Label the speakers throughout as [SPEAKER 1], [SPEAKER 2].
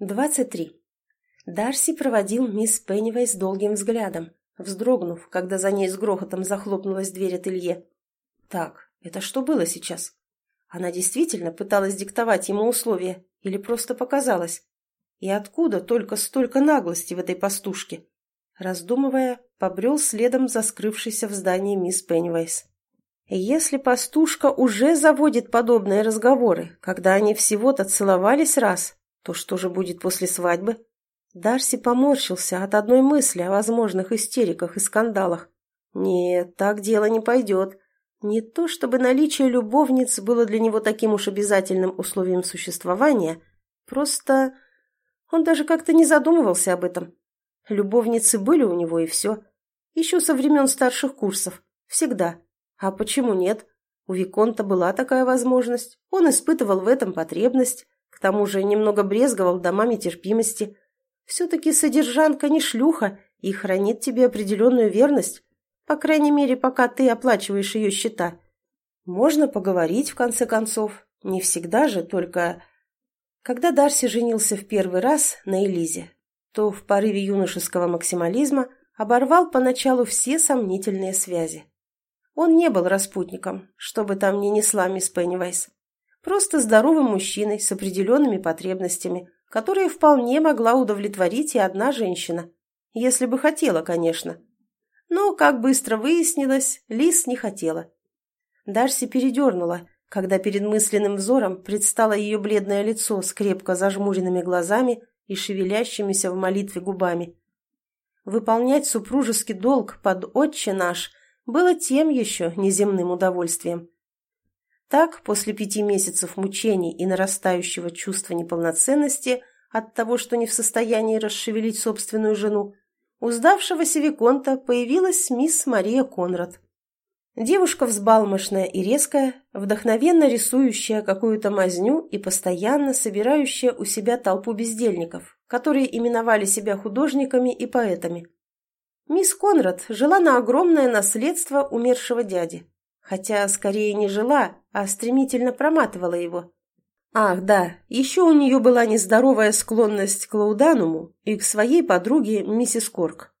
[SPEAKER 1] 23. Дарси проводил мисс Пеннивейс долгим взглядом, вздрогнув, когда за ней с грохотом захлопнулась дверь ателье. Так, это что было сейчас? Она действительно пыталась диктовать ему условия или просто показалось? И откуда только столько наглости в этой пастушке? Раздумывая, побрел следом за скрывшейся в здании мисс Пеннивейс. Если пастушка уже заводит подобные разговоры, когда они всего-то целовались раз, то что же будет после свадьбы? Дарси поморщился от одной мысли о возможных истериках и скандалах. Нет, так дело не пойдет. Не то чтобы наличие любовниц было для него таким уж обязательным условием существования, просто он даже как-то не задумывался об этом. Любовницы были у него и все. Еще со времен старших курсов. Всегда. А почему нет? У Виконта была такая возможность. Он испытывал в этом потребность. К тому же немного брезговал домами терпимости. Все-таки содержанка не шлюха и хранит тебе определенную верность. По крайней мере, пока ты оплачиваешь ее счета. Можно поговорить, в конце концов. Не всегда же, только... Когда Дарси женился в первый раз на Элизе, то в порыве юношеского максимализма оборвал поначалу все сомнительные связи. Он не был распутником, что бы там ни несла мисс Пеннивайс. Просто здоровым мужчиной с определенными потребностями, которые вполне могла удовлетворить и одна женщина. Если бы хотела, конечно. Но, как быстро выяснилось, Лис не хотела. Дарси передернула, когда перед мысленным взором предстало ее бледное лицо с крепко зажмуренными глазами и шевелящимися в молитве губами. Выполнять супружеский долг под «Отче наш» было тем еще неземным удовольствием. Так, после пяти месяцев мучений и нарастающего чувства неполноценности от того, что не в состоянии расшевелить собственную жену, у сдавшегося Виконта появилась мисс Мария Конрад. Девушка взбалмошная и резкая, вдохновенно рисующая какую-то мазню и постоянно собирающая у себя толпу бездельников, которые именовали себя художниками и поэтами. Мисс Конрад жила на огромное наследство умершего дяди, хотя скорее не жила, а стремительно проматывала его. Ах, да, еще у нее была нездоровая склонность к лаудануму и к своей подруге миссис Корк.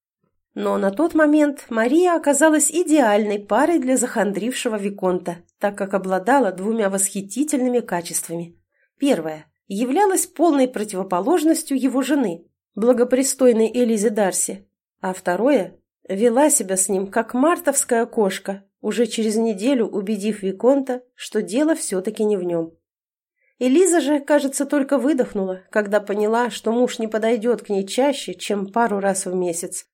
[SPEAKER 1] Но на тот момент Мария оказалась идеальной парой для захандрившего Виконта, так как обладала двумя восхитительными качествами. Первое. Являлась полной противоположностью его жены, благопристойной Элизе Дарси. А второе. Вела себя с ним, как мартовская кошка, уже через неделю убедив Виконта, что дело все-таки не в нем. Элиза же, кажется, только выдохнула, когда поняла, что муж не подойдет к ней чаще, чем пару раз в месяц,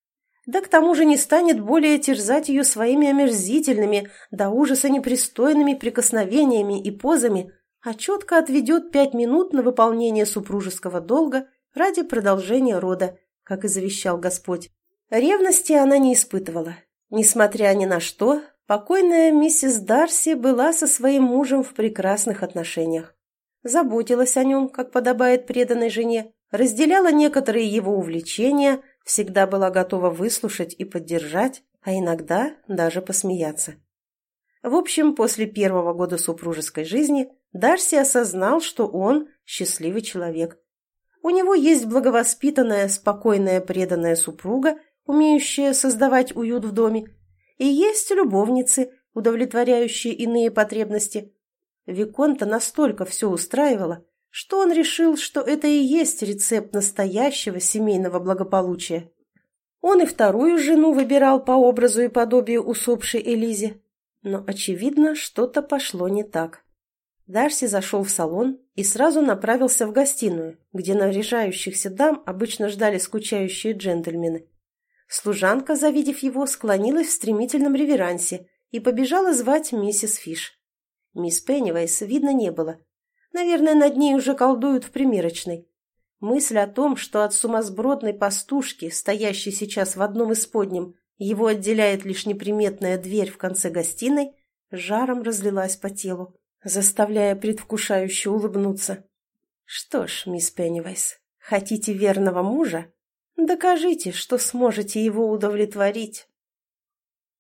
[SPEAKER 1] да к тому же не станет более терзать ее своими омерзительными, до ужаса непристойными прикосновениями и позами, а четко отведет пять минут на выполнение супружеского долга ради продолжения рода, как и завещал Господь. Ревности она не испытывала. Несмотря ни на что, покойная миссис Дарси была со своим мужем в прекрасных отношениях. Заботилась о нем, как подобает преданной жене, разделяла некоторые его увлечения – всегда была готова выслушать и поддержать, а иногда даже посмеяться. В общем, после первого года супружеской жизни Дарси осознал, что он счастливый человек. У него есть благовоспитанная, спокойная, преданная супруга, умеющая создавать уют в доме, и есть любовницы, удовлетворяющие иные потребности. Виконта настолько все устраивало, что он решил, что это и есть рецепт настоящего семейного благополучия. Он и вторую жену выбирал по образу и подобию усопшей Элизе. Но, очевидно, что-то пошло не так. Дарси зашел в салон и сразу направился в гостиную, где наряжающихся дам обычно ждали скучающие джентльмены. Служанка, завидев его, склонилась в стремительном реверансе и побежала звать миссис Фиш. Мисс Пеннивайс видно не было, Наверное, над ней уже колдуют в примерочной. Мысль о том, что от сумасбродной пастушки, стоящей сейчас в одном из подним, его отделяет лишь неприметная дверь в конце гостиной, жаром разлилась по телу, заставляя предвкушающе улыбнуться. «Что ж, мисс Пеннивайс, хотите верного мужа? Докажите, что сможете его удовлетворить».